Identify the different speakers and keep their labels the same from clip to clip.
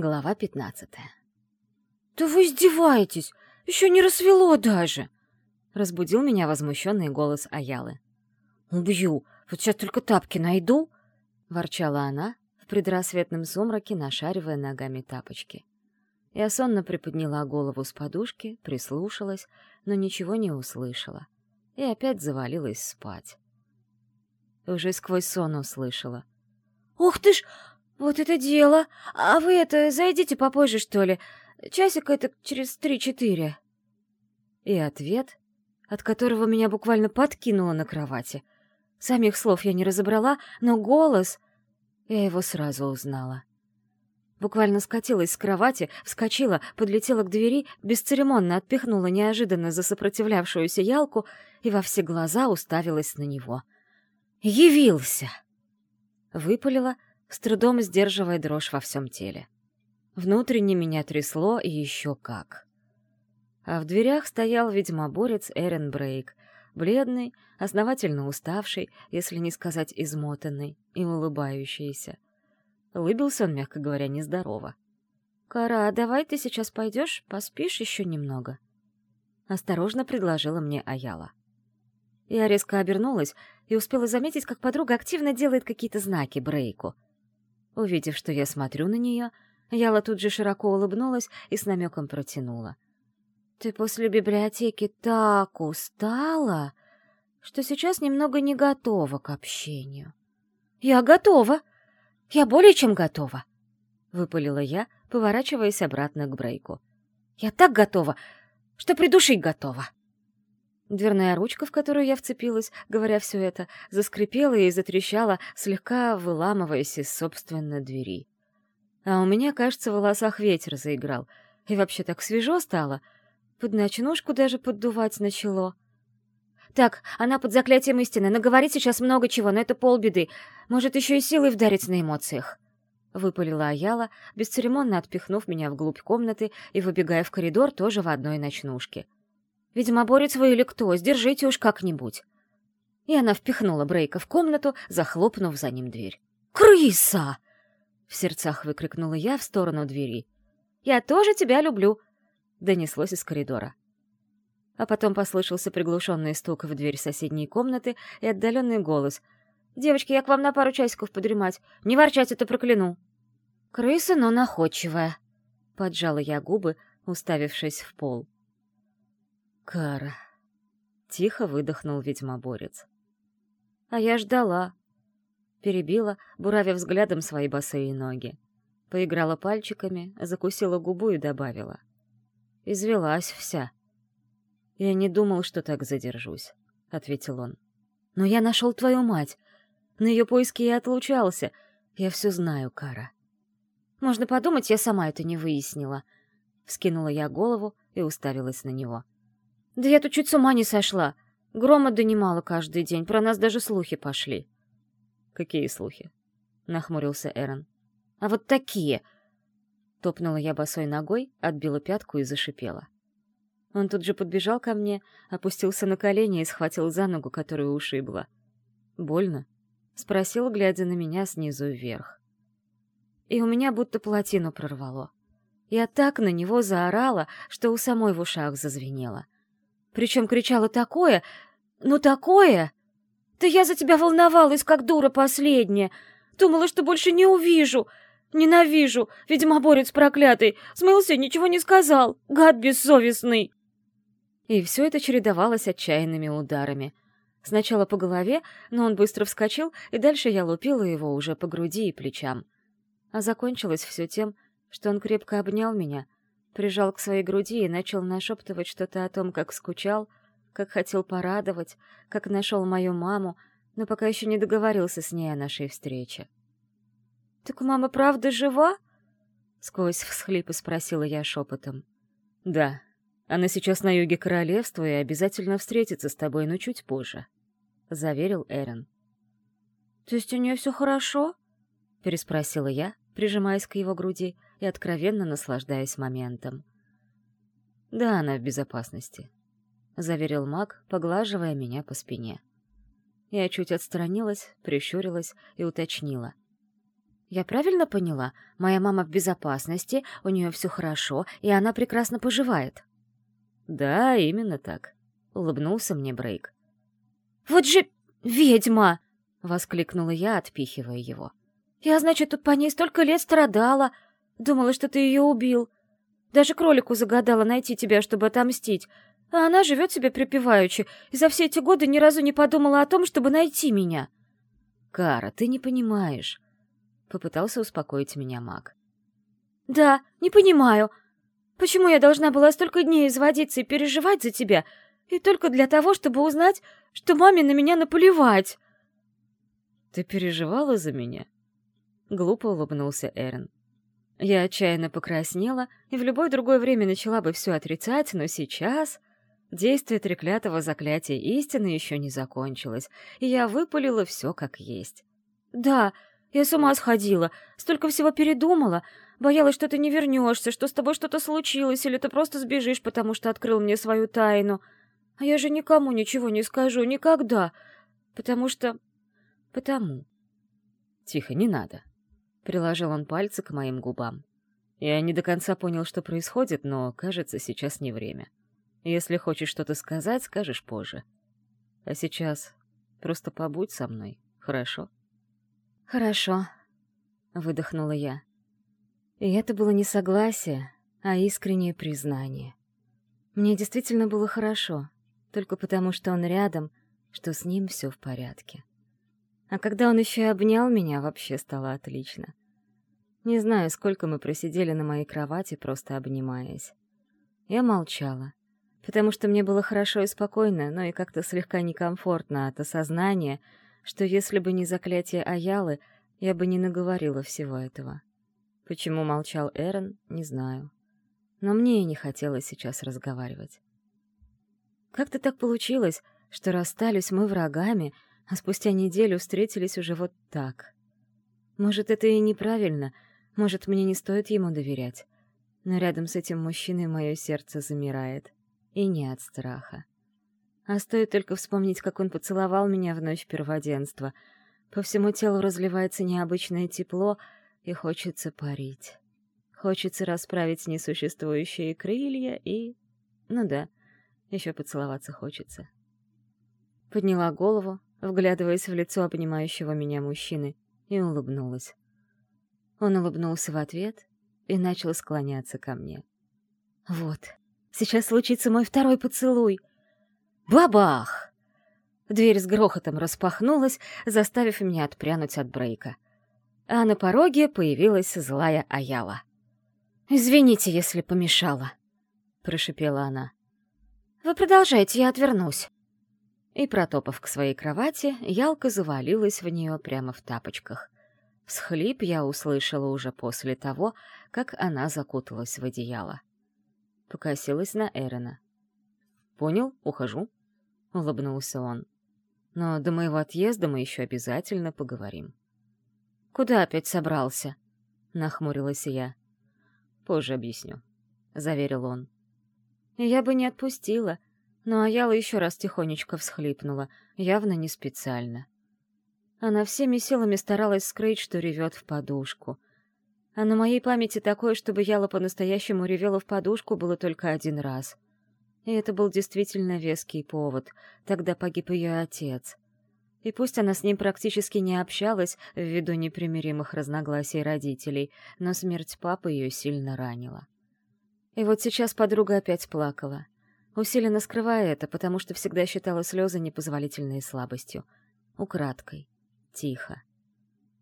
Speaker 1: Глава пятнадцатая.
Speaker 2: «Да вы издеваетесь! Еще не рассвело даже!»
Speaker 1: Разбудил меня возмущенный голос Аялы.
Speaker 2: «Убью! Вот сейчас только тапки найду!»
Speaker 1: Ворчала она в предрассветном сумраке, нашаривая ногами тапочки. Я сонно приподняла голову с подушки, прислушалась, но ничего не услышала. И опять завалилась спать. Уже сквозь сон услышала.
Speaker 2: «Ух ты ж! Вот это дело! А вы это, зайдите попозже, что ли? Часик это через три-четыре».
Speaker 1: И ответ, от которого меня буквально подкинуло на кровати. Самих слов я не разобрала, но голос... Я его сразу узнала. Буквально скатилась с кровати, вскочила, подлетела к двери, бесцеремонно отпихнула неожиданно засопротивлявшуюся ялку и во все глаза уставилась на него. «Явился!» Выпалила, с трудом сдерживая дрожь во всем теле. Внутренне меня трясло и еще как. А в дверях стоял ведьмоборец Эрен Брейк, бледный, основательно уставший, если не сказать измотанный, и улыбающийся. Улыбился он, мягко говоря, нездорово. «Кара, давай ты сейчас пойдешь, поспишь еще немного?» Осторожно предложила мне Аяла. Я резко обернулась и успела заметить, как подруга активно делает какие-то знаки Брейку. Увидев, что я смотрю на нее, Яла тут же широко улыбнулась и с намеком протянула. «Ты после библиотеки так устала, что сейчас немного не готова к общению».
Speaker 2: «Я готова!» «Я более чем готова», — выпалила я, поворачиваясь обратно к Брейку. «Я так готова, что придушить готова».
Speaker 1: Дверная ручка, в которую я вцепилась, говоря все это, заскрипела и затрещала, слегка выламываясь из собственной двери. А у меня, кажется, в волосах ветер заиграл. И вообще так свежо стало. Под ночнушку даже поддувать начало.
Speaker 2: Так, она под заклятием истины, наговорит сейчас много чего, но это полбеды. Может, еще и силой вдарить на эмоциях.
Speaker 1: Выпалила Аяла, бесцеремонно отпихнув меня вглубь комнаты и выбегая в коридор тоже в одной ночнушке.
Speaker 2: «Видимо, борец вы или кто, сдержите уж как-нибудь».
Speaker 1: И она впихнула Брейка в комнату, захлопнув за ним дверь.
Speaker 2: «Крыса!»
Speaker 1: — в сердцах выкрикнула я в сторону двери.
Speaker 2: «Я тоже тебя люблю!»
Speaker 1: — донеслось из коридора а потом послышался приглушенный стук в дверь соседней комнаты и отдаленный голос.
Speaker 2: «Девочки, я к вам на пару часиков подремать. Не ворчать, это прокляну».
Speaker 1: «Крыса, но находчивая», — поджала я губы, уставившись в пол. «Кара», — тихо выдохнул ведьмоборец. А я ждала. Перебила, буравя взглядом свои босые ноги. Поиграла пальчиками, закусила губу и добавила. Извелась вся. «Я не думал, что так задержусь», — ответил он. «Но я нашел твою мать. На ее поиски я отлучался. Я все знаю, Кара».
Speaker 2: «Можно подумать, я сама это не выяснила».
Speaker 1: Вскинула я голову и уставилась на него.
Speaker 2: «Да я тут чуть с ума не сошла. Грома донимала каждый день, про нас даже слухи пошли».
Speaker 1: «Какие слухи?» — нахмурился Эрон.
Speaker 2: «А вот такие!»
Speaker 1: Топнула я босой ногой, отбила пятку и зашипела. Он тут же подбежал ко мне, опустился на колени и схватил за ногу, которую ушибла. «Больно?» — спросил, глядя на меня снизу вверх. И у меня будто плотину прорвало. Я так на него заорала, что у самой в ушах зазвенело.
Speaker 2: Причем кричала такое, ну такое! Да я за тебя волновалась, как дура последняя. Думала, что больше не увижу. Ненавижу, видимо, борец проклятый. Смылся, ничего не сказал. Гад бессовестный.
Speaker 1: И все это чередовалось отчаянными ударами. Сначала по голове, но он быстро вскочил, и дальше я лупила его уже по груди и плечам. А закончилось все тем, что он крепко обнял меня, прижал к своей груди и начал нашептывать что-то о том, как скучал, как хотел порадовать, как нашел мою маму, но пока еще не договорился с ней о нашей встрече.
Speaker 2: «Так мама правда жива?»
Speaker 1: — сквозь всхлипы спросила я шепотом. «Да, она сейчас на юге королевства и обязательно встретится с тобой, но чуть позже», — заверил Эрен.
Speaker 2: «То есть у нее все хорошо?»
Speaker 1: — переспросила я, прижимаясь к его груди и откровенно наслаждаясь моментом. «Да, она в безопасности», — заверил маг, поглаживая меня по спине. Я чуть отстранилась, прищурилась и уточнила. Я правильно поняла? Моя мама в безопасности, у нее все хорошо, и она прекрасно поживает.
Speaker 2: Да, именно так, улыбнулся мне Брейк.
Speaker 1: Вот же ведьма! воскликнула я, отпихивая его. Я, значит, тут по ней столько лет страдала, думала, что ты ее убил. Даже кролику загадала найти тебя, чтобы отомстить. А она живет себе припеваючи, и за все эти годы ни разу не подумала о том, чтобы найти меня.
Speaker 2: Кара, ты не понимаешь. Попытался успокоить меня маг.
Speaker 1: Да, не понимаю. Почему я должна была столько дней изводиться и переживать за тебя, и только для того, чтобы узнать, что маме на меня наплевать?
Speaker 2: Ты переживала за меня? Глупо улыбнулся Эрен. Я отчаянно покраснела и в любое другое время начала бы все отрицать, но сейчас... Действие треклятого заклятия истины еще не закончилось, и я выпалила все как есть.
Speaker 1: «Да, я с ума сходила, столько всего передумала, боялась, что ты не вернешься, что с тобой что-то случилось, или ты просто сбежишь, потому что открыл мне свою тайну. А я же никому ничего не скажу, никогда, потому что... потому...»
Speaker 2: «Тихо, не надо», — приложил он пальцы к моим губам. Я не до конца понял, что происходит, но, кажется, сейчас не время. Если хочешь что-то сказать, скажешь позже. А сейчас просто побудь со мной, хорошо?»
Speaker 1: «Хорошо», — выдохнула я. И это было не согласие, а искреннее признание. Мне действительно было хорошо, только потому что он рядом, что с ним все в порядке. А когда он еще и обнял меня, вообще стало отлично. Не знаю, сколько мы просидели на моей кровати, просто обнимаясь. Я молчала, потому что мне было хорошо и спокойно, но и как-то слегка некомфортно от осознания, что если бы не заклятие Аялы, я бы не наговорила всего этого. Почему молчал Эрен, не знаю. Но мне и не хотелось сейчас разговаривать. Как-то так получилось, что расстались мы врагами, а спустя неделю встретились уже вот так. Может, это и неправильно, может, мне не стоит ему доверять. Но рядом с этим мужчиной мое сердце замирает. И не от страха. А стоит только вспомнить, как он поцеловал меня в ночь перводенства. По всему телу разливается необычное тепло, и хочется парить. Хочется расправить несуществующие крылья и... Ну да, еще поцеловаться хочется. Подняла голову, вглядываясь в лицо обнимающего меня мужчины, и улыбнулась. Он улыбнулся в ответ и начал склоняться ко мне. Вот, Сейчас случится мой второй поцелуй. Бабах! Дверь с грохотом распахнулась, заставив меня отпрянуть от брейка. А на пороге появилась злая Аяла. «Извините, если помешала», — прошипела она. «Вы продолжайте, я отвернусь». И, протопав к своей кровати, Ялка завалилась в нее прямо в тапочках. Всхлип я услышала уже после того, как она закуталась в одеяло покосилась на Эрена. «Понял, ухожу», — улыбнулся он. «Но до моего отъезда мы еще обязательно поговорим». «Куда опять собрался?» — нахмурилась я. «Позже объясню», — заверил он. Я бы не отпустила, но Аяла еще раз тихонечко всхлипнула, явно не специально. Она всеми силами старалась скрыть, что ревет в подушку — а на моей памяти такое, чтобы Яла по-настоящему ревела в подушку, было только один раз. И это был действительно веский повод. Тогда погиб ее отец. И пусть она с ним практически не общалась ввиду непримиримых разногласий родителей, но смерть папы ее сильно ранила. И вот сейчас подруга опять плакала. Усиленно скрывая это, потому что всегда считала слезы непозволительной слабостью. Украдкой. Тихо.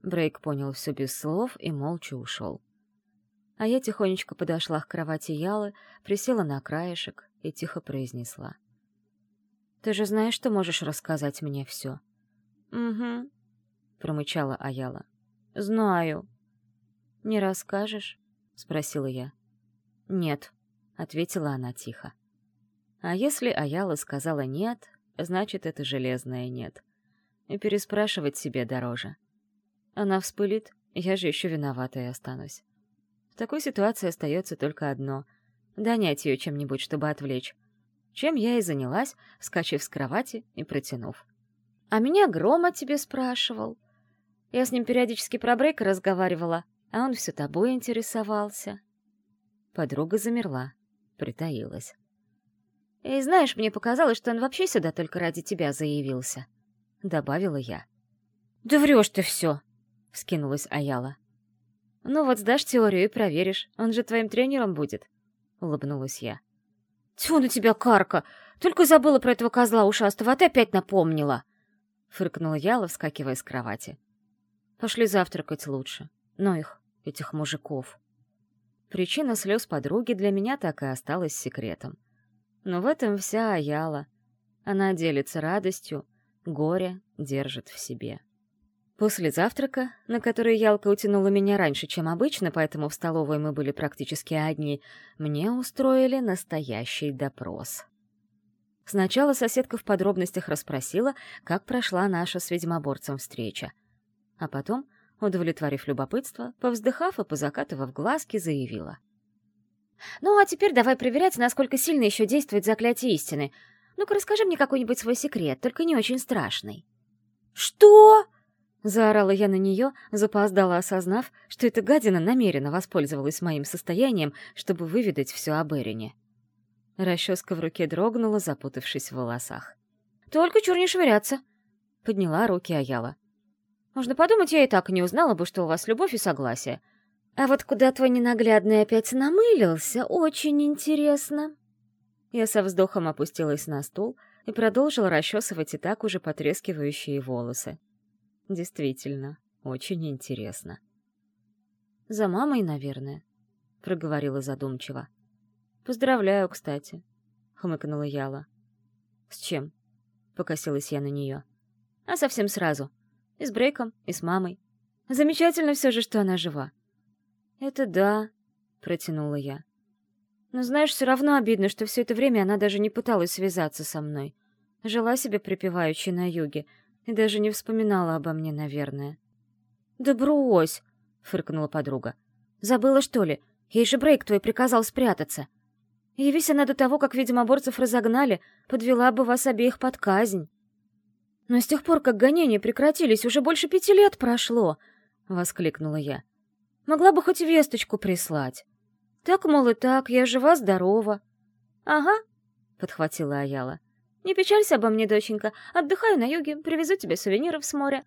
Speaker 1: Брейк понял все без слов и молча ушел. А я тихонечко подошла к кровати Ялы, присела на краешек и тихо произнесла. «Ты же знаешь, что можешь рассказать мне все?» «Угу», — промычала Аяла. «Знаю». «Не расскажешь?» — спросила я. «Нет», — ответила она тихо. А если Аяла сказала «нет», значит, это железное «нет». И переспрашивать себе дороже. Она вспылит, я же еще виновата и останусь. В такой ситуации остается только одно — донять ее чем-нибудь, чтобы отвлечь. Чем я и занялась, вскочив с кровати и протянув. «А меня Грома тебе спрашивал». Я с ним периодически про Брейка разговаривала, а он все тобой интересовался. Подруга замерла, притаилась. И знаешь, мне показалось, что он вообще сюда только ради тебя заявился. Добавила я.
Speaker 2: Да врешь ты все!
Speaker 1: Вскинулась Аяла. Ну вот сдашь теорию и проверишь, он же твоим тренером будет. Улыбнулась я.
Speaker 2: Тьфу на тебя, Карка! Только забыла про этого козла ушастого, а ты опять напомнила!»
Speaker 1: Фыркнула Яла, вскакивая с кровати. «Пошли завтракать лучше. Но их, этих мужиков». Причина слез подруги для меня так и осталась секретом. Но в этом вся Аяла. Она делится радостью, горе держит в себе. После завтрака, на который Ялка утянула меня раньше, чем обычно, поэтому в столовой мы были практически одни, мне устроили настоящий допрос. Сначала соседка в подробностях расспросила, как прошла наша с ведьмоборцем встреча. А потом, удовлетворив любопытство, повздыхав и позакатывав глазки, заявила.
Speaker 2: «Ну, а теперь давай проверять, насколько сильно еще действует заклятие истины. Ну-ка расскажи мне какой-нибудь свой секрет, только не очень страшный».
Speaker 1: «Что?» Заорала я на нее, запоздала осознав, что эта гадина намеренно воспользовалась моим состоянием, чтобы выведать все об Эрине. Расческа в руке дрогнула, запутавшись в волосах.
Speaker 2: «Только чур не швыряться!» — подняла руки Аяла. «Можно подумать, я и так не узнала бы, что у вас любовь и согласие. А вот куда твой ненаглядный опять намылился, очень интересно!»
Speaker 1: Я со вздохом опустилась на стул и продолжила расчесывать и так уже потрескивающие волосы. Действительно, очень интересно. «За мамой, наверное», — проговорила задумчиво. «Поздравляю, кстати», — хмыкнула Яла. «С чем?» — покосилась я на нее. «А совсем сразу. И с Брейком, и с мамой. Замечательно все же, что она жива». «Это да», — протянула я. «Но знаешь, все равно обидно, что все это время она даже не пыталась связаться со мной. Жила себе припеваючи на юге, и даже не вспоминала обо мне, наверное.
Speaker 2: «Да брось!» — фыркнула подруга. «Забыла, что ли? Ей же Брейк твой приказал спрятаться. Явись она до того, как ведьмоборцев разогнали, подвела бы вас обеих под казнь». «Но с тех пор, как гонения прекратились, уже больше пяти лет прошло!» — воскликнула я. «Могла бы хоть весточку прислать. Так, мол, и так, я жива-здорова».
Speaker 1: «Ага», — подхватила Аяла.
Speaker 2: Не печалься обо мне, доченька. Отдыхаю на юге, привезу тебе сувениров с моря».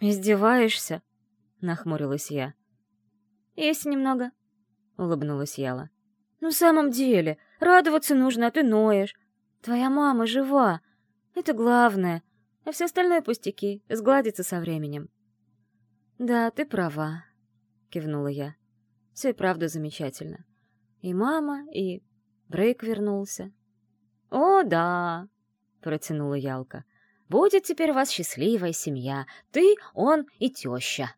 Speaker 1: «Издеваешься?» — нахмурилась я.
Speaker 2: «Есть немного», — улыбнулась Яла.
Speaker 1: «Ну, в самом деле, радоваться нужно, а ты ноешь. Твоя мама жива. Это главное. А все остальное пустяки, сгладится со временем». «Да, ты права», — кивнула я. «Все и правда замечательно. И мама, и Брейк вернулся.
Speaker 2: «О, да!» — протянула Ялка. «Будет теперь у вас счастливая семья. Ты, он и теща».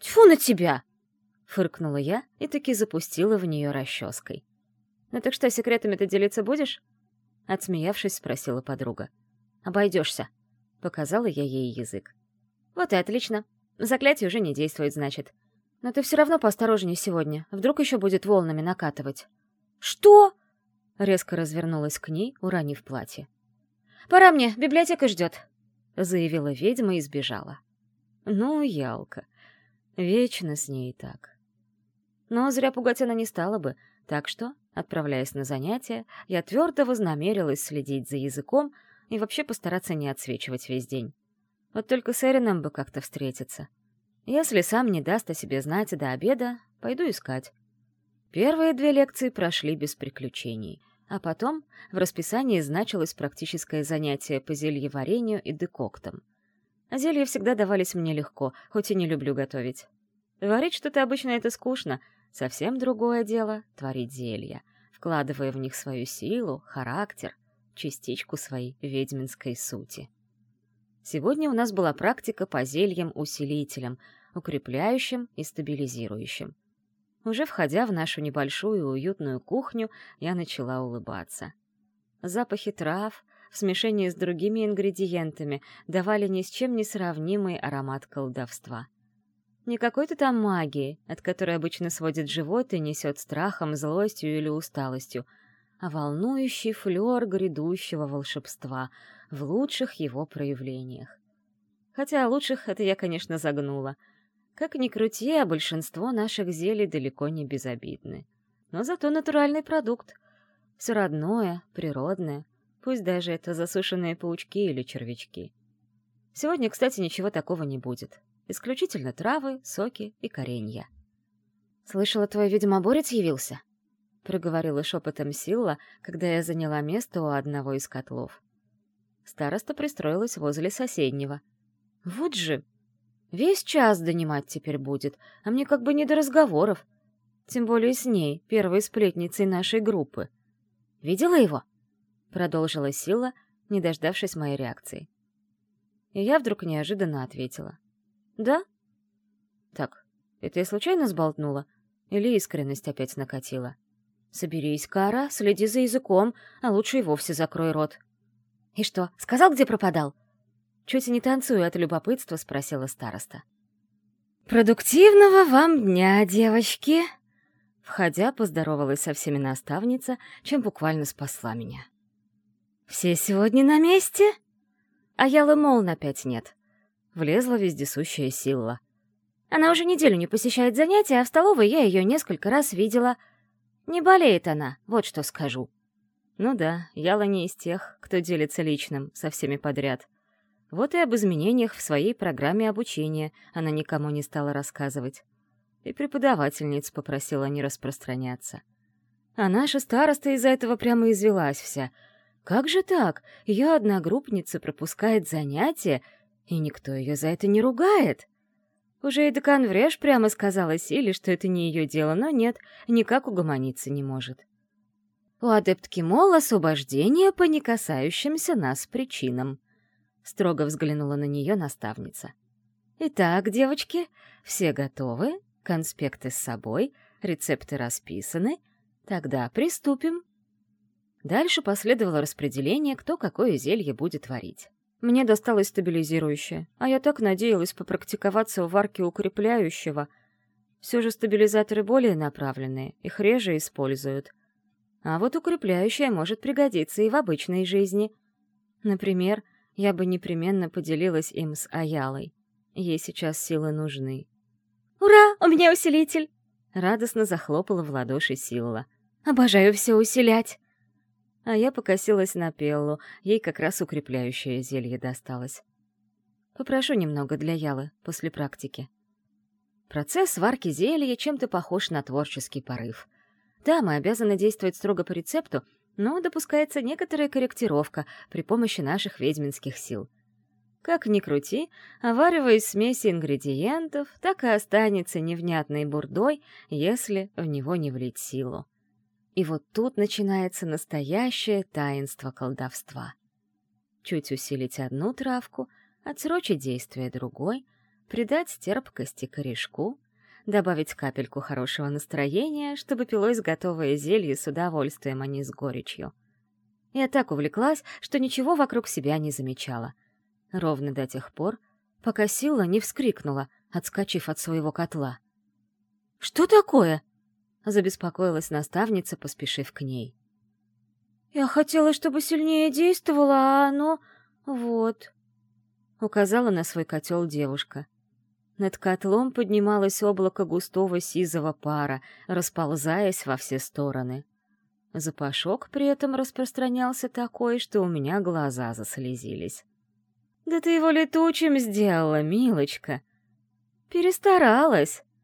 Speaker 2: «Тьфу на тебя!» — фыркнула я и таки запустила в нее расческой.
Speaker 1: «Ну так что, секретами-то делиться будешь?» Отсмеявшись, спросила подруга. «Обойдешься», — показала я ей язык. «Вот и отлично. Заклятие уже не действует, значит. Но ты все равно поосторожнее сегодня. Вдруг еще будет волнами накатывать».
Speaker 2: «Что?»
Speaker 1: Резко развернулась к ней, уронив платье.
Speaker 2: «Пора мне, библиотека ждет», —
Speaker 1: заявила ведьма и сбежала. «Ну, ялка, вечно с ней так». Но зря пугать она не стала бы, так что, отправляясь на занятия, я твердо вознамерилась следить за языком и вообще постараться не отсвечивать весь день. Вот только с Эрином бы как-то встретиться. Если сам не даст о себе знать до обеда, пойду искать. Первые две лекции прошли без приключений, а потом в расписании значилось практическое занятие по зельеварению и декоктам. Зелья всегда давались мне легко, хоть и не люблю готовить. Варить что-то обычно это скучно, совсем другое дело — творить зелья, вкладывая в них свою силу, характер, частичку своей ведьминской сути. Сегодня у нас была практика по зельям-усилителям, укрепляющим и стабилизирующим. Уже входя в нашу небольшую уютную кухню, я начала улыбаться. Запахи трав в смешении с другими ингредиентами давали ни с чем не сравнимый аромат колдовства. Не какой-то там магии, от которой обычно сводит живот и несет страхом, злостью или усталостью, а волнующий флёр грядущего волшебства в лучших его проявлениях. Хотя лучших это я, конечно, загнула. Как ни крути, а большинство наших зелий далеко не безобидны. Но зато натуральный продукт. Все родное, природное. Пусть даже это засушенные паучки или червячки. Сегодня, кстати, ничего такого не будет. Исключительно травы, соки и коренья. «Слышала, твой ведьмоборец явился?» — проговорила шепотом Силла, когда я заняла место у одного из котлов. Староста пристроилась возле соседнего. «Вот же! Весь час донимать теперь будет, а мне как бы не до разговоров. Тем более с ней, первой сплетницей нашей группы. Видела его?» — продолжила Сила, не дождавшись моей реакции. И я вдруг неожиданно ответила. «Да?» «Так, это я случайно сболтнула? Или искренность опять накатила?» «Соберись, Кара, следи за языком, а лучше и вовсе закрой рот». «И что, сказал, где пропадал?» Чуть не танцуя от любопытства, спросила староста. «Продуктивного вам дня, девочки!» Входя, поздоровалась со всеми наставница, чем буквально спасла меня. «Все сегодня на месте?» А Ялы Молн опять нет. Влезла вездесущая сила. Она уже неделю не посещает занятия, а в столовой я ее несколько раз видела. Не болеет она, вот что скажу. Ну да, Яла не из тех, кто делится личным со всеми подряд. Вот и об изменениях в своей программе обучения она никому не стала рассказывать. И преподавательниц попросила не распространяться. А наша староста из-за этого прямо извелась вся. Как же так? Ее одногруппница пропускает занятия, и никто ее за это не ругает. Уже и декан Вреш прямо сказала Силе, что это не ее дело, но нет, никак угомониться не может. У адептки Мол освобождение по не касающимся нас причинам. Строго взглянула на нее наставница. Итак, девочки, все готовы? Конспекты с собой, рецепты расписаны. Тогда приступим. Дальше последовало распределение, кто какое зелье будет варить. Мне досталось стабилизирующее, а я так надеялась попрактиковаться в варке укрепляющего. Все же стабилизаторы более направленные, их реже используют. А вот укрепляющее может пригодиться и в обычной жизни. Например, я бы непременно поделилась им с Аялой. Ей сейчас силы нужны.
Speaker 2: «Ура, у меня усилитель!»
Speaker 1: Радостно захлопала в ладоши Силла.
Speaker 2: «Обожаю все усилять!»
Speaker 1: А я покосилась на Пеллу, ей как раз укрепляющее зелье досталось. Попрошу немного для Ялы после практики. Процесс варки зелья чем-то похож на творческий порыв. Да, мы обязаны действовать строго по рецепту, но допускается некоторая корректировка при помощи наших ведьминских сил. Как ни крути, оваривая смеси ингредиентов, так и останется невнятной бурдой, если в него не влить силу. И вот тут начинается настоящее таинство колдовства. Чуть усилить одну травку, отсрочить действие другой, придать терпкости корешку, добавить капельку хорошего настроения, чтобы пилось готовое зелье с удовольствием, а не с горечью. Я так увлеклась, что ничего вокруг себя не замечала. Ровно до тех пор, пока Сила не вскрикнула, отскочив от своего котла.
Speaker 2: «Что такое?»
Speaker 1: Забеспокоилась наставница, поспешив к ней.
Speaker 2: «Я хотела, чтобы сильнее действовало, а оно... вот...»
Speaker 1: Указала на свой котел девушка. Над котлом поднималось облако густого сизого пара, расползаясь во все стороны. Запашок при этом распространялся такой, что у меня глаза заслезились. «Да ты его летучим сделала, милочка!» «Перестаралась!» —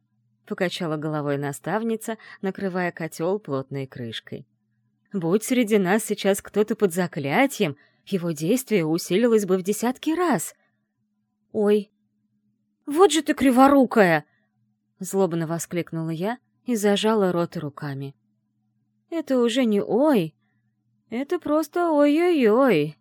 Speaker 1: покачала головой наставница, накрывая котел плотной крышкой. «Будь среди нас сейчас кто-то под заклятием, его действие усилилось бы в десятки раз».
Speaker 2: «Ой, вот же ты криворукая!»
Speaker 1: — злобно воскликнула я и зажала рот руками. «Это уже не «ой», это просто «ой-ой-ой».